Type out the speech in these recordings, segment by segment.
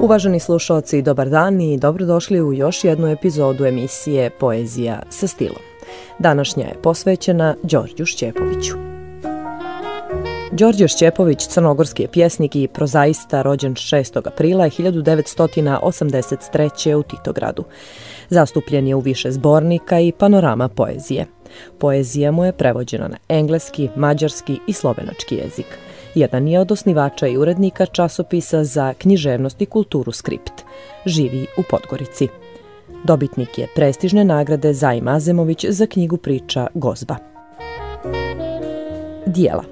Uvaženi slušalci, dobar dan i dobrodošli u još jednu epizodu emisije Poezija sa stilom. Današnja je posvećena Đorđu Šćepoviću. Đorđe Šćepović, crnogorski je pjesnik i prozaista rođen 6. aprila 1983. u Titogradu. Zastupljen je u više zbornika i panorama poezije. Poezija mu je prevođena na engleski, mađarski i slovenački jezik – jedan je od osnivača i urednika časopisa za književnost i kulturu Skript. Živi u Podgorici. Dobitnik je prestižne nagrade Zajim Azemović za knjigu priča Gozba. Dijela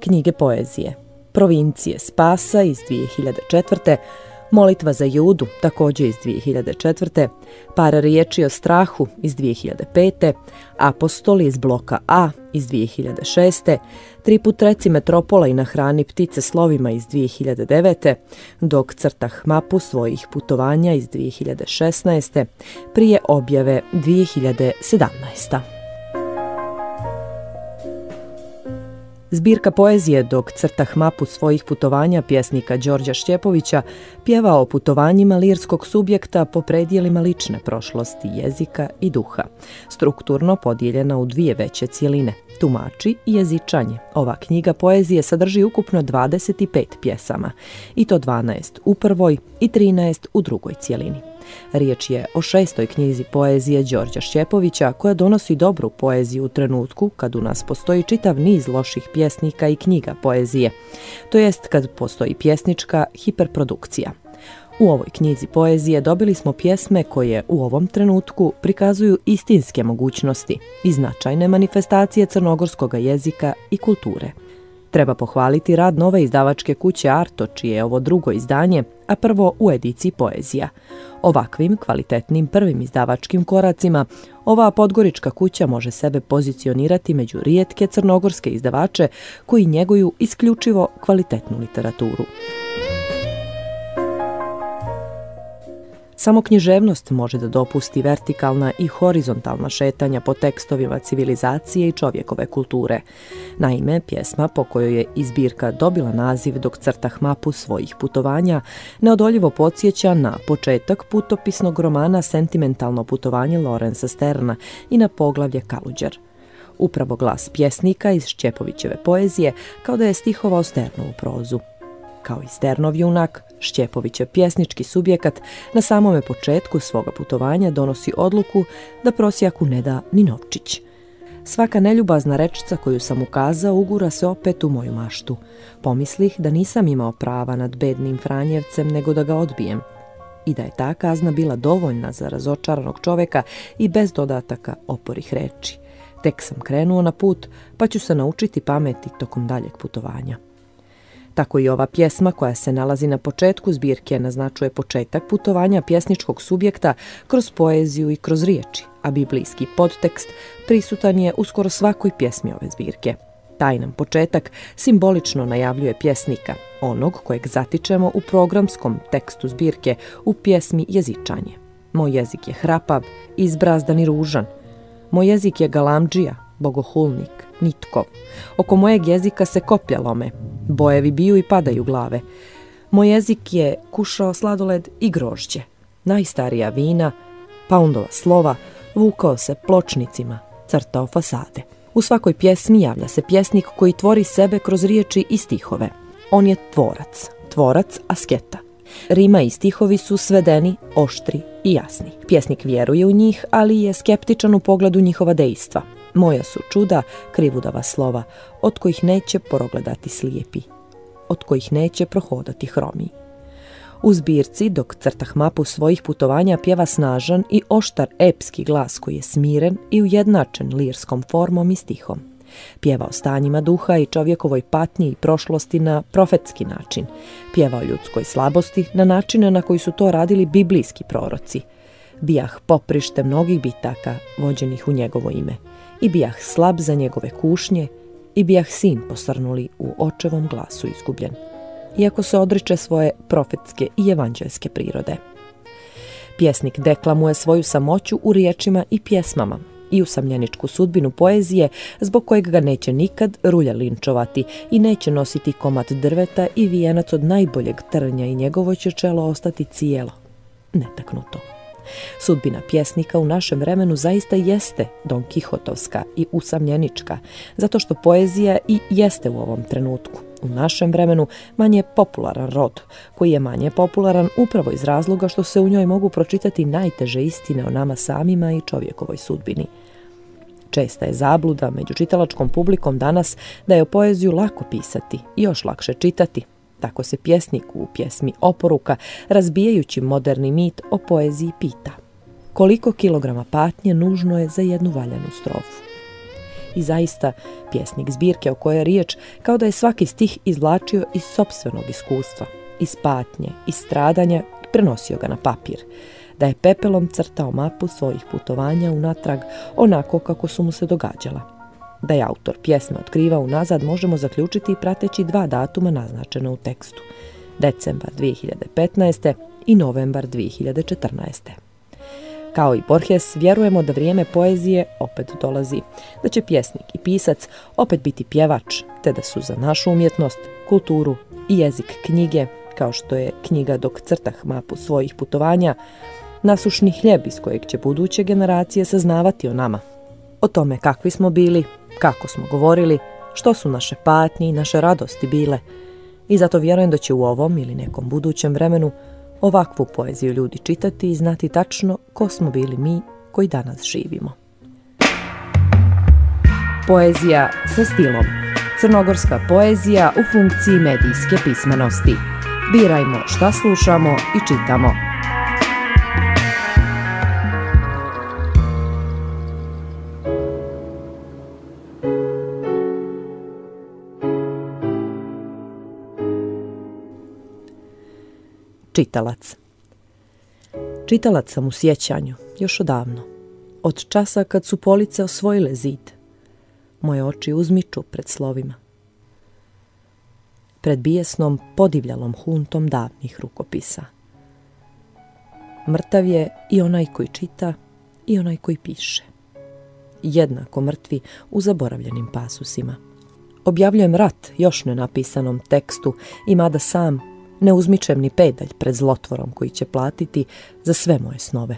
Knjige poezije Provincije Spasa iz 2004. Molitva za judu, također iz 2004. Par riječi o strahu iz 2005. Apostoli iz bloka A iz 2006. Tri put reci metropola i na hrani ptice slovima iz 2009. Dok crtah mapu svojih putovanja iz 2016. Prije objave 2017. Zbirka poezije dok crtah mapu svojih putovanja pjesnika Đorđa Štjepovića pjeva o putovanjima lirskog subjekta po predjelima lične prošlosti, jezika i duha, strukturno podijeljena u dvije veće cijeline, tumači i jezičanje. Ova knjiga poezije sadrži ukupno 25 pjesama, i to 12 u prvoj i 13 u drugoj cijelini. Riječ je o šestoj knjizi poezije Đorđa Šćepovića koja donosi dobru poeziju u trenutku kad u nas postoji čitav niz loših pjesnika i knjiga poezije, to jest kad postoji pjesnička hiperprodukcija. U ovoj knjizi poezije dobili smo pjesme koje u ovom trenutku prikazuju istinske mogućnosti i značajne manifestacije crnogorskog jezika i kulture. Treba pohvaliti rad nove izdavačke kuće Arto, čije je ovo drugo izdanje, a prvo u ediciji poezija. Ovakvim kvalitetnim prvim izdavačkim koracima ova podgorička kuća može sebe pozicionirati među rijetke crnogorske izdavače koji njeguju isključivo kvalitetnu literaturu. Samo književnost može da dopusti vertikalna i horizontalna šetanja po tekstovima civilizacije i čovjekove kulture. Naime, pjesma po kojoj je izbirka dobila naziv dok crtah mapu svojih putovanja neodoljivo podsjeća na početak putopisnog romana Sentimentalno putovanje Lorenza Sterna i na poglavlje Kaluđer. Upravo glas pjesnika iz Šćepovićeve poezije kao da je stihovao Sternovu prozu. Kao i Sternov junak, Šćepović je pjesnički subjekat na samome početku svoga putovanja donosi odluku da prosjaku ne da ni novčić. Svaka neljubazna rečica koju sam ukazao ugura se opet u moju maštu. Pomislih da nisam imao prava nad bednim Franjevcem nego da ga odbijem. I da je ta kazna bila dovoljna za razočaranog čoveka i bez dodataka oporih reči. Tek sam krenuo na put, pa ću se naučiti pameti tokom daljeg putovanja. Tako i ova pjesma koja se nalazi na početku zbirke naznačuje početak putovanja pjesničkog subjekta kroz poeziju i kroz riječi, a biblijski podtekst prisutan je u skoro svakoj pjesmi ove zbirke. Taj nam početak simbolično najavljuje pjesnika, onog kojeg zatičemo u programskom tekstu zbirke u pjesmi Jezičanje. Moj jezik je hrapav, izbrazdan i ružan. Moj jezik je galamđija, bogohulnik, nitko. Oko mojeg jezika se koplja lome, bojevi biju i padaju glave. Moj jezik je kušao sladoled i grožđe, najstarija vina, paundova slova, vukao se pločnicima, crtao fasade. U svakoj pjesmi javlja se pjesnik koji tvori sebe kroz riječi i stihove. On je tvorac, tvorac asketa. Rima i stihovi su svedeni, oštri i jasni. Pjesnik vjeruje u njih, ali je skeptičan u pogledu njihova dejstva. Moja su čuda krivudava slova, od kojih neće porogledati slijepi, od kojih neće prohodati hromi. U zbirci, dok crtah mapu svojih putovanja pjeva snažan i oštar epski glas koji je smiren i ujednačen lirskom formom i stihom. Pjeva o stanjima duha i čovjekovoj patnji i prošlosti na profetski način. Pjeva o ljudskoj slabosti na načine na koji su to radili biblijski proroci – Bijah poprište mnogih bitaka vođenih u njegovo ime. I bijah slab za njegove kušnje, i bijah sin posrnuli u očevom glasu izgubljen. Iako se odriče svoje profetske i evanđelske prirode. Pjesnik deklamuje svoju samoću u riječima i pjesmama, i usamljeničku sudbinu poezije zbog kojeg ga neće nikad rulja linčovati i neće nositi komad drveta i vijenac od najboljeg trnja i njegovo će čelo ostati cijelo, netaknuto. Sudbina pjesnika u našem vremenu zaista jeste Don Kihotovska i usamljenička, zato što poezija i jeste u ovom trenutku. U našem vremenu manje popularan rod, koji je manje popularan upravo iz razloga što se u njoj mogu pročitati najteže istine o nama samima i čovjekovoj sudbini. Česta je zabluda među čitalačkom publikom danas da je o poeziju lako pisati i još lakše čitati, tako se pjesnik u pjesmi Oporuka, razbijajući moderni mit o poeziji pita. Koliko kilograma patnje nužno je za jednu valjanu strofu? I zaista, pjesnik zbirke o kojoj je riječ, kao da je svaki stih izvlačio iz sobstvenog iskustva, iz patnje, iz stradanja, prenosio ga na papir, da je pepelom crtao mapu svojih putovanja unatrag onako kako su mu se događala da je autor pjesme otkrivao unazad možemo zaključiti prateći dva datuma naznačena u tekstu. Decembar 2015. i novembar 2014. Kao i Borges, vjerujemo da vrijeme poezije opet dolazi, da će pjesnik i pisac opet biti pjevač, te da su za našu umjetnost, kulturu i jezik knjige, kao što je knjiga dok crtah mapu svojih putovanja, nasušni hljeb iz kojeg će buduće generacije saznavati o nama. O tome kakvi smo bili, kako smo govorili, što su naše patnje i naše radosti bile. I zato vjerujem da će u ovom ili nekom budućem vremenu ovakvu poeziju ljudi čitati i znati tačno ko smo bili mi koji danas živimo. Poezija sa stilom. Crnogorska poezija u funkciji medijske pismenosti. Birajmo šta slušamo i čitamo. Čitalac Čitalac sam u sjećanju, još odavno. Od časa kad su police osvojile zid. Moje oči uzmiču pred slovima. Pred bijesnom, podivljalom huntom davnih rukopisa. Mrtav je i onaj koji čita i onaj koji piše. Jednako mrtvi u zaboravljenim pasusima. Objavljujem rat još nenapisanom tekstu i mada sam ne uzmičem ni pedalj pred zlotvorom koji će platiti za sve moje snove.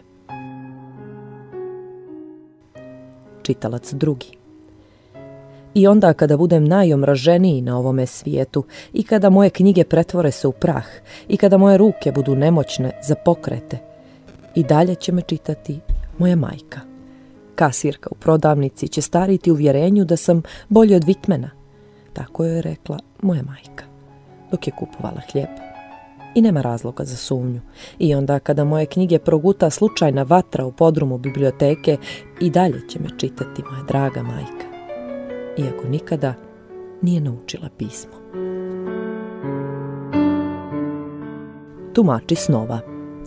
Čitalac drugi. I onda kada budem najomraženiji na ovome svijetu i kada moje knjige pretvore se u prah i kada moje ruke budu nemoćne za pokrete, i dalje će me čitati moja majka. Kasirka u prodavnici će stariti uvjerenju da sam bolji od Vitmena. Tako je rekla moja majka, dok je kupovala hljeb i nema razloga za sumnju. I onda kada moje knjige proguta slučajna vatra u podrumu biblioteke, i dalje će me čitati moja draga majka. Iako nikada nije naučila pismo. Tumači snova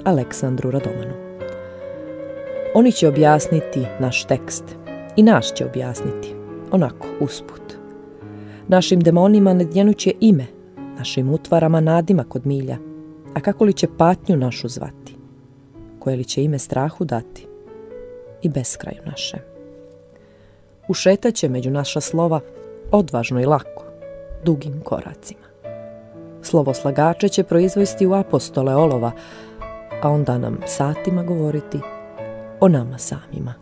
Aleksandru Radomanu Oni će objasniti naš tekst i naš će objasniti, onako, usput. Našim demonima nedjenuće ime, našim utvarama nadima kod milja, a kako li će patnju našu zvati? Koje li će ime strahu dati? I beskraju naše. Ušetat će među naša slova odvažno i lako, dugim koracima. Slovo slagače će proizvesti u apostole olova, a onda nam satima govoriti o nama samima.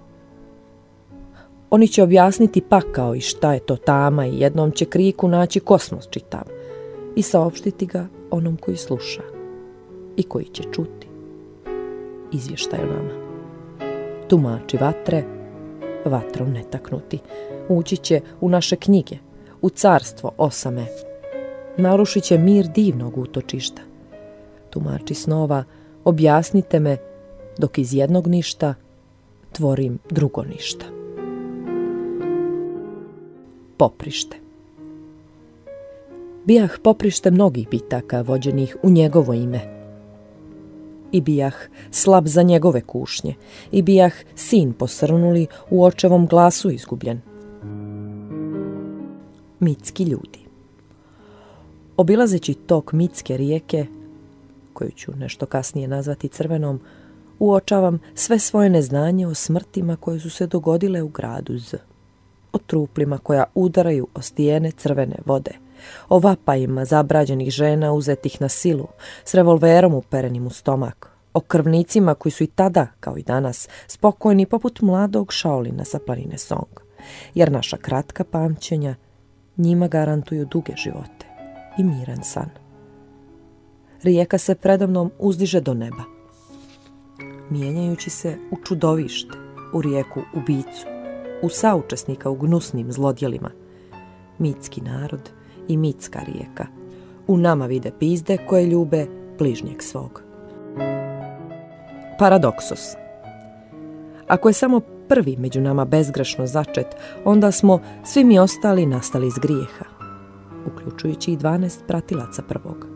Oni će objasniti pakao i šta je to tama i jednom će kriku naći kosmos čitav i saopštiti ga onom koji sluša i koji će čuti izvještaj o nama. Tumači vatre, vatrom netaknuti, ući će u naše knjige, u carstvo osame, narušit će mir divnog utočišta. Tumači snova, objasnite me, dok iz jednog ništa tvorim drugo ništa. Poprište Bijah poprište mnogih bitaka vođenih u njegovo ime, i bijah slab za njegove kušnje, i bijah sin posrnuli u očevom glasu izgubljen. Mitski ljudi Obilazeći tok Mitske rijeke, koju ću nešto kasnije nazvati crvenom, uočavam sve svoje neznanje o smrtima koje su se dogodile u gradu Z. O truplima koja udaraju o stijene crvene vode, o vapajima zabrađenih žena uzetih na silu, s revolverom uperenim u stomak, o krvnicima koji su i tada, kao i danas, spokojni poput mladog šaolina sa planine Song, jer naša kratka pamćenja njima garantuju duge živote i miran san. Rijeka se predavnom uzdiže do neba, mijenjajući se u čudovište, u rijeku ubicu, u saučesnika u gnusnim zlodjelima. Mitski narod i mitska rijeka. U nama vide pizde koje ljube bližnjeg svog. Paradoksos. Ako je samo prvi među nama bezgrešno začet, onda smo svi mi ostali nastali iz grijeha, uključujući i 12 pratilaca prvog.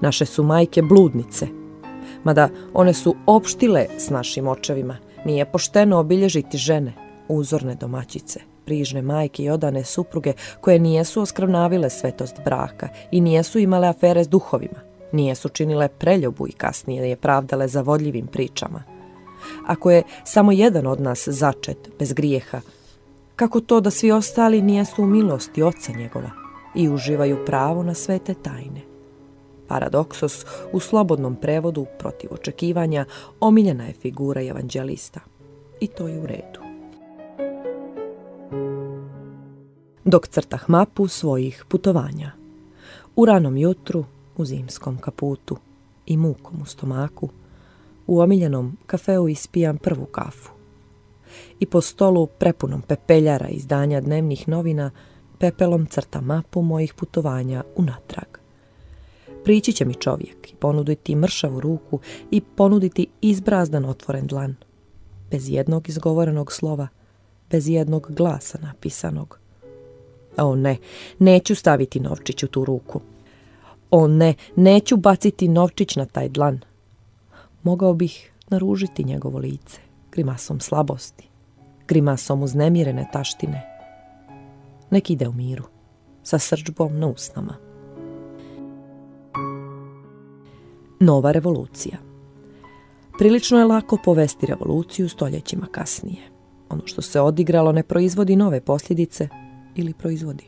Naše su majke bludnice, mada one su opštile s našim očevima. Nije pošteno obilježiti žene, uzorne domaćice, prižne majke i odane supruge koje nijesu oskrvnavile svetost braka i nijesu imale afere s duhovima, nijesu činile preljubu i kasnije je pravdale zavodljivim pričama. Ako je samo jedan od nas začet bez grijeha, kako to da svi ostali nijesu u milosti oca njegova i uživaju pravo na svete tajne? Paradoksos u slobodnom prevodu protiv očekivanja omiljena je figura evanđelista. I to je u redu. Dok crtah mapu svojih putovanja. U ranom jutru, u zimskom kaputu i mukom u stomaku, u omiljenom kafeu ispijam prvu kafu. I po stolu prepunom pepeljara izdanja dnevnih novina pepelom crta mapu mojih putovanja unatrag. Prići će mi čovjek i ponuditi mršavu ruku i ponuditi izbrazdan otvoren dlan. Bez jednog izgovorenog slova, bez jednog glasa napisanog. O ne, neću staviti novčić u tu ruku. O ne, neću baciti novčić na taj dlan. Mogao bih naružiti njegovo lice, grimasom slabosti, grimasom uznemirene taštine. Nek ide u miru, sa srđbom na usnama. Nova revolucija. Prilično je lako povesti revoluciju stoljećima kasnije. Ono što se odigralo ne proizvodi nove posljedice ili proizvodi.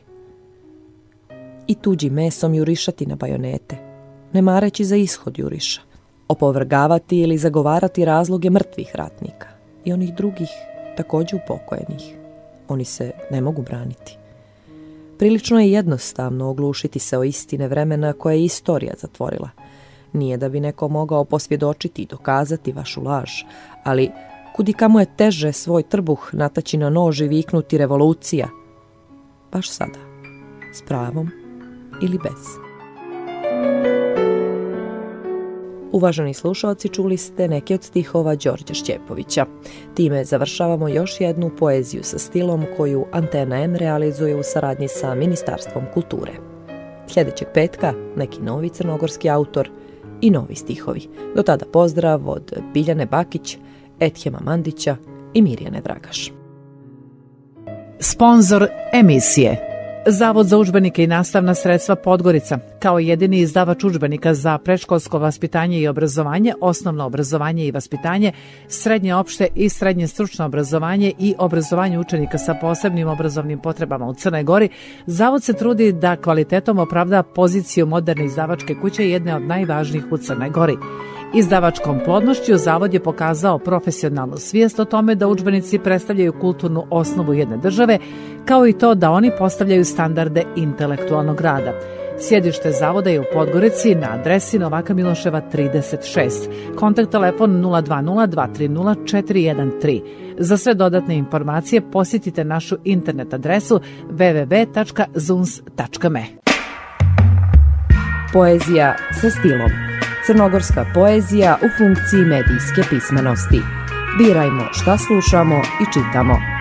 I tuđi mesom jurišati na bajonete, ne mareći za ishod juriša, opovrgavati ili zagovarati razloge mrtvih ratnika i onih drugih također upokojenih. Oni se ne mogu braniti. Prilično je jednostavno oglušiti se o istine vremena koje je istorija zatvorila – nije da bi neko mogao posvjedočiti i dokazati vašu laž, ali kudi kamo je teže svoj trbuh nataći na nož i viknuti revolucija. Baš sada. S pravom ili bez. Uvaženi slušalci, čuli ste neke od stihova Đorđa Šćepovića. Time završavamo još jednu poeziju sa stilom koju Antena M realizuje u saradnji sa Ministarstvom kulture. Sljedećeg petka neki novi crnogorski autor – i novi stihovi. Do tada pozdrav od Biljane Bakić, Ethema Mandića i Mirjane Dragaš. Sponzor emisije Zavod za učbenike i nastavna sredstva Podgorica, kao jedini izdavač učbenika za predškolsko vaspitanje i obrazovanje, osnovno obrazovanje i vaspitanje, srednje opšte i srednje stručno obrazovanje i obrazovanje učenika sa posebnim obrazovnim potrebama u Crnoj Gori, Zavod se trudi da kvalitetom opravda poziciju moderne izdavačke kuće jedne od najvažnijih u Crnoj Gori. Izdavačkom plodnošću Zavod je pokazao profesionalnu svijest o tome da udžbenici predstavljaju kulturnu osnovu jedne države, kao i to da oni postavljaju standarde intelektualnog rada. Sjedište zavoda je u Podgorici na adresi Novaka Miloševa 36. Kontakt telefon 020 Za sve dodatne informacije posjetite našu internet adresu www.zuns.me. Poezija sa stilom Crnogorska poezija u funkciji medijske pismenosti. Birajmo šta slušamo i čitamo.